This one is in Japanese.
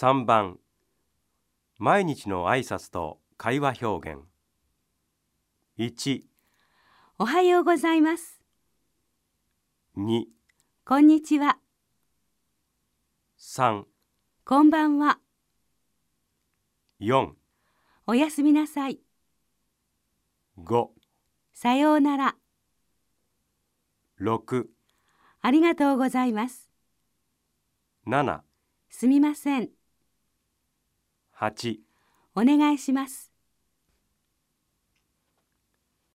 3番毎日の挨拶と会話表現1、おはようございます。2、こんにちは。3、こんばんは。4、おやすみなさい。5、さようなら。6、ありがとうございます。7、すみません。8お願いします。